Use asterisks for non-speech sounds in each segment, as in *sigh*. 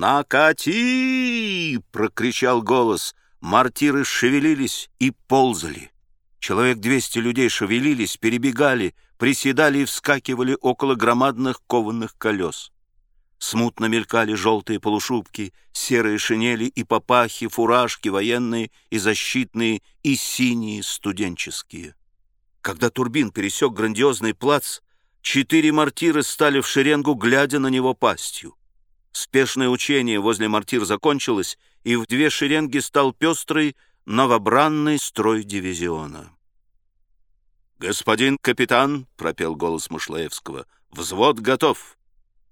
«Накати!» — прокричал голос. Мартиры шевелились и ползали. Человек двести людей шевелились, перебегали, приседали и вскакивали около громадных кованых колес. Смутно мелькали желтые полушубки, серые шинели и папахи, фуражки военные и защитные, и синие студенческие. Когда Турбин пересек грандиозный плац, четыре мортиры стали в шеренгу, глядя на него пастью. Спешное учение возле мортир закончилось, и в две шеренги стал пестрый новобранный строй дивизиона. «Господин капитан», — пропел голос Мышлаевского, — «взвод готов».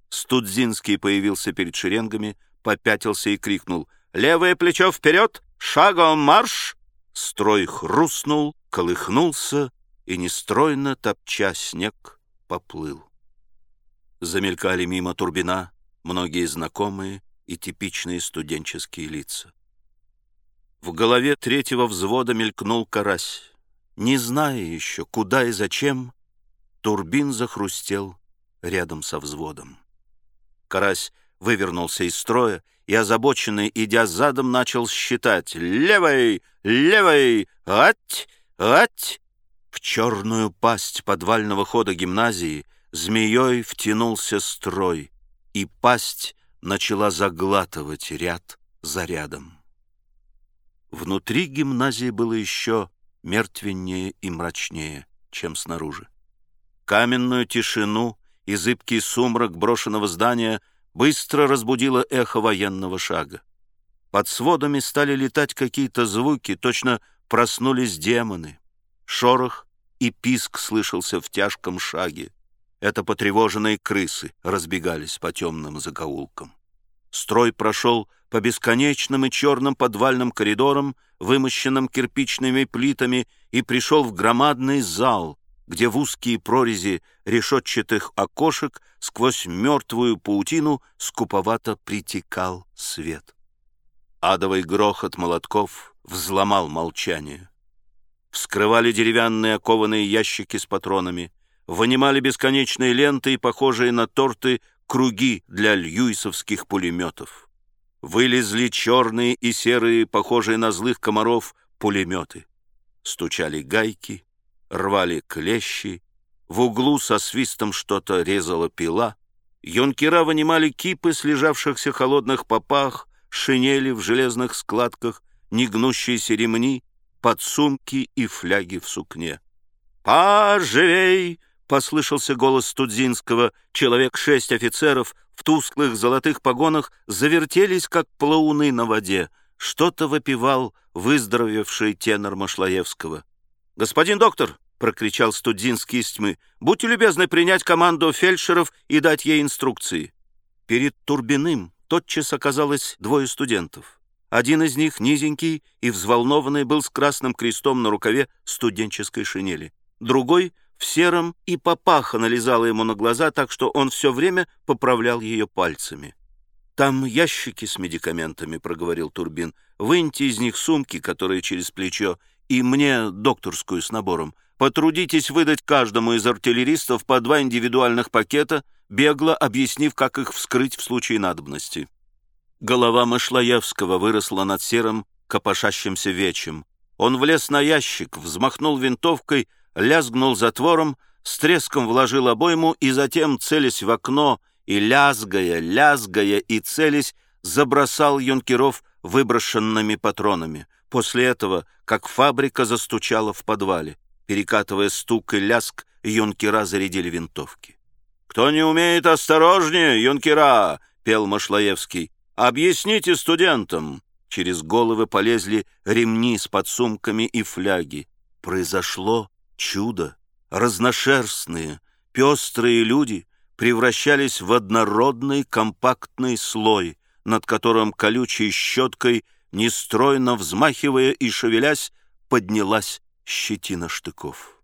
Студзинский появился перед шеренгами, попятился и крикнул «Левое плечо вперед! Шагом марш!» Строй хрустнул, колыхнулся и, нестройно топча снег, поплыл. Замелькали мимо Турбина многие знакомые и типичные студенческие лица. В голове третьего взвода мелькнул карась. Не зная еще, куда и зачем, Турбин захрустел рядом со взводом. Карась вывернулся из строя и, озабоченный, идя задом, начал считать «Левой! Левой! Ать! Ать!» В черную пасть подвального хода гимназии змеей втянулся строй, и пасть начала заглатывать ряд за рядом. Внутри гимназии было еще мертвеннее и мрачнее, чем снаружи. Каменную тишину и зыбкий сумрак брошенного здания быстро разбудило эхо военного шага. Под сводами стали летать какие-то звуки, точно проснулись демоны. Шорох и писк слышался в тяжком шаге. Это потревоженные крысы разбегались по темным закоулкам. Строй прошел по бесконечным и черным подвальным коридорам, вымощенным кирпичными плитами, и пришел в громадный зал, где в узкие прорези решетчатых окошек сквозь мертвую паутину скуповато притекал свет. Адовый грохот молотков взломал молчание. Вскрывали деревянные окованные ящики с патронами, вынимали бесконечные ленты и похожие на торты круги для льюисовских пулеметов. Вылезли черные и серые, похожие на злых комаров, пулеметы. Стучали гайки, рвали клещи, в углу со свистом что-то резала пила, юнкера вынимали кипы с лежавшихся холодных попах, шинели в железных складках, негнущиеся ремни, подсумки и фляги в сукне. «Поживей!» — послышался голос Студзинского. Человек шесть офицеров в тусклых золотых погонах завертелись, как плауны на воде. Что-то выпивал выздоровевший тенор Машлаевского. «Господин доктор!» — прокричал Студзинский из тьмы. «Будьте любезны принять команду фельдшеров и дать ей инструкции». Перед Турбиным тотчас оказалось двое студентов. Один из них, низенький и взволнованный, был с красным крестом на рукаве студенческой шинели. Другой в сером и папаха налезала ему на глаза, так что он все время поправлял ее пальцами. «Там ящики с медикаментами», — проговорил Турбин. «Выньте из них сумки, которые через плечо, и мне докторскую с набором. Потрудитесь выдать каждому из артиллеристов по два индивидуальных пакета, бегло объяснив, как их вскрыть в случае надобности». Голова Мышлоевского выросла над серым, копошащимся вечем. Он влез на ящик, взмахнул винтовкой, лязгнул затвором, с треском вложил обойму и затем, целясь в окно и лязгая, лязгая и целясь, забросал юнкеров выброшенными патронами. После этого, как фабрика застучала в подвале, перекатывая стук и ляск, юнкера зарядили винтовки. «Кто не умеет, осторожнее, юнкера!» — пел Машлаевский. «Объясните студентам!» Через головы полезли ремни с подсумками и фляги. Произошло чудо. Разношерстные, пестрые люди превращались в однородный компактный слой, над которым колючей щеткой — нестройно взмахивая и шевелясь, поднялась щетина штыков.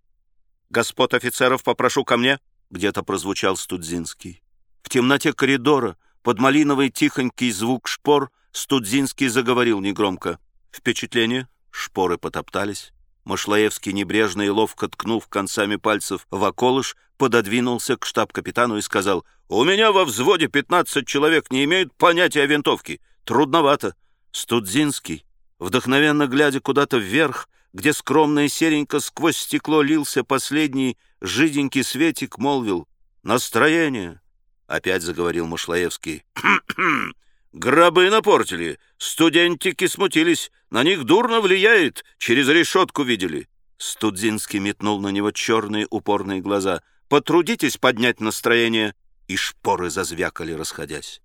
«Господ офицеров попрошу ко мне!» — где-то прозвучал Студзинский. В темноте коридора, под малиновый тихонький звук шпор, Студзинский заговорил негромко. Впечатление, шпоры потоптались. Машлаевский, небрежно и ловко ткнув концами пальцев в околыш, пододвинулся к штаб-капитану и сказал, «У меня во взводе 15 человек не имеют понятия о винтовке. Трудновато». Студзинский, вдохновенно глядя куда-то вверх, где скромно и серенько сквозь стекло лился последний жиденький светик, молвил «Настроение!» Опять заговорил Машлаевский. *clears throat* «Гробы напортили, студентики смутились, на них дурно влияет, через решетку видели». Студзинский метнул на него черные упорные глаза. «Потрудитесь поднять настроение!» И шпоры зазвякали, расходясь.